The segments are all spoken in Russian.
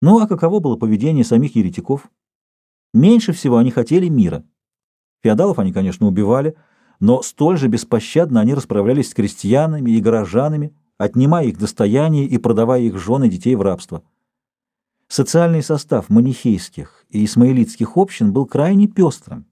Ну а каково было поведение самих еретиков? Меньше всего они хотели мира. Феодалов они, конечно, убивали, но столь же беспощадно они расправлялись с крестьянами и горожанами, отнимая их достояние и продавая их жены и детей в рабство. Социальный состав манихейских и исмаилитских общин был крайне пестрым.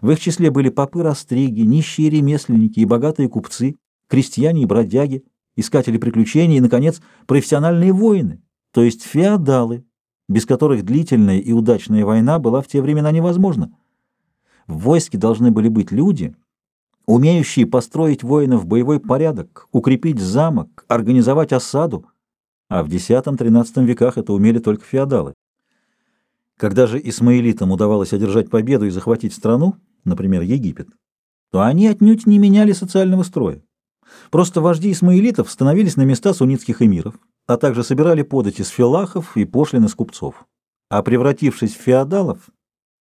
В их числе были попы-растриги, нищие ремесленники и богатые купцы, крестьяне и бродяги, искатели приключений и, наконец, профессиональные воины, то есть феодалы, без которых длительная и удачная война была в те времена невозможна. В войске должны были быть люди, умеющие построить воинов боевой порядок, укрепить замок, организовать осаду, а в X-XIII веках это умели только феодалы. Когда же исмаилитам удавалось одержать победу и захватить страну, например, Египет, то они отнюдь не меняли социального строя. Просто вожди исмаилитов становились на места суннитских эмиров, а также собирали подати с филахов и пошлины с купцов. А превратившись в феодалов,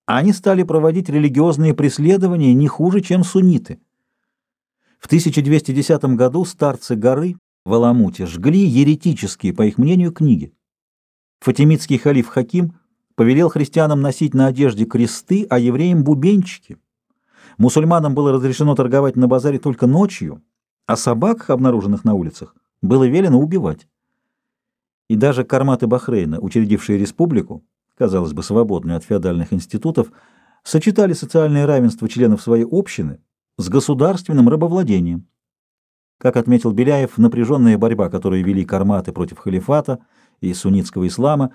они стали проводить религиозные преследования не хуже, чем сунниты. В 1210 году старцы горы в Аламуте жгли еретические, по их мнению, книги. Фатимидский халиф Хаким повелел христианам носить на одежде кресты, а евреям – бубенчики. Мусульманам было разрешено торговать на базаре только ночью, а собак, обнаруженных на улицах, было велено убивать. И даже карматы Бахрейна, учредившие республику, казалось бы, свободную от феодальных институтов, сочетали социальное равенство членов своей общины с государственным рабовладением. Как отметил Беляев, напряженная борьба, которую вели карматы против халифата и суннитского ислама,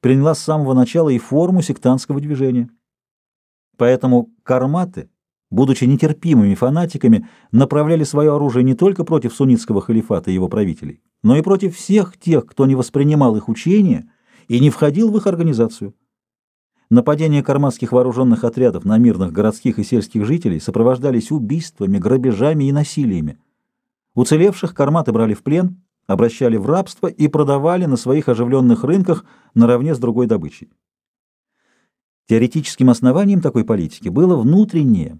приняла с самого начала и форму сектантского движения. Поэтому карматы, будучи нетерпимыми фанатиками, направляли свое оружие не только против суннитского халифата и его правителей, но и против всех тех, кто не воспринимал их учения и не входил в их организацию. Нападения карматских вооруженных отрядов на мирных городских и сельских жителей сопровождались убийствами, грабежами и насилиями. Уцелевших карматы брали в плен, обращали в рабство и продавали на своих оживленных рынках наравне с другой добычей. Теоретическим основанием такой политики было внутреннее,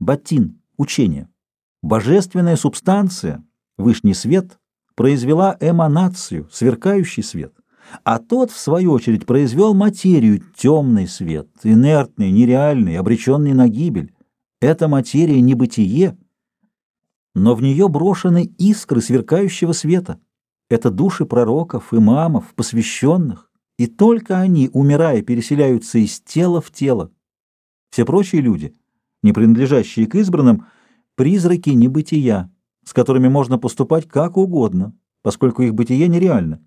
батин, учение. Божественная субстанция, вышний свет, произвела эманацию, сверкающий свет, а тот, в свою очередь, произвел материю, темный свет, инертный, нереальный, обреченный на гибель. Эта материя — небытие, но в нее брошены искры сверкающего света. Это души пророков, имамов, посвященных, и только они, умирая, переселяются из тела в тело. Все прочие люди, не принадлежащие к избранным, призраки небытия с которыми можно поступать как угодно, поскольку их бытие нереально.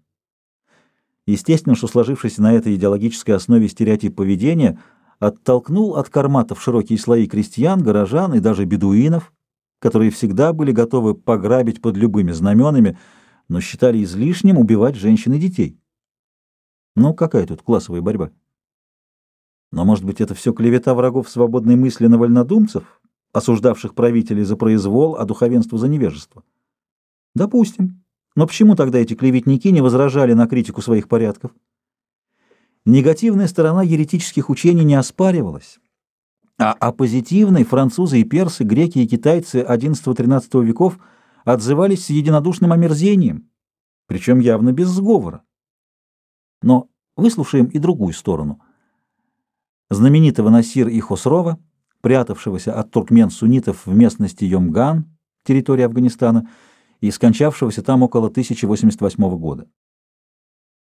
Естественно, что сложившийся на этой идеологической основе стереотип поведения оттолкнул от карматов широкие слои крестьян, горожан и даже бедуинов, которые всегда были готовы пограбить под любыми знаменами, но считали излишним убивать женщин и детей. Ну, какая тут классовая борьба? Но, может быть, это все клевета врагов свободной мысли на вольнодумцев, осуждавших правителей за произвол, а духовенство за невежество. Допустим. Но почему тогда эти клеветники не возражали на критику своих порядков? Негативная сторона еретических учений не оспаривалась, а о позитивной французы и персы, греки и китайцы XI-XIII веков отзывались с единодушным омерзением, причем явно без сговора. Но выслушаем и другую сторону. Знаменитого Насир и Хосрова – прятавшегося от туркмен-суннитов в местности Йомган, территории Афганистана, и скончавшегося там около 1088 года.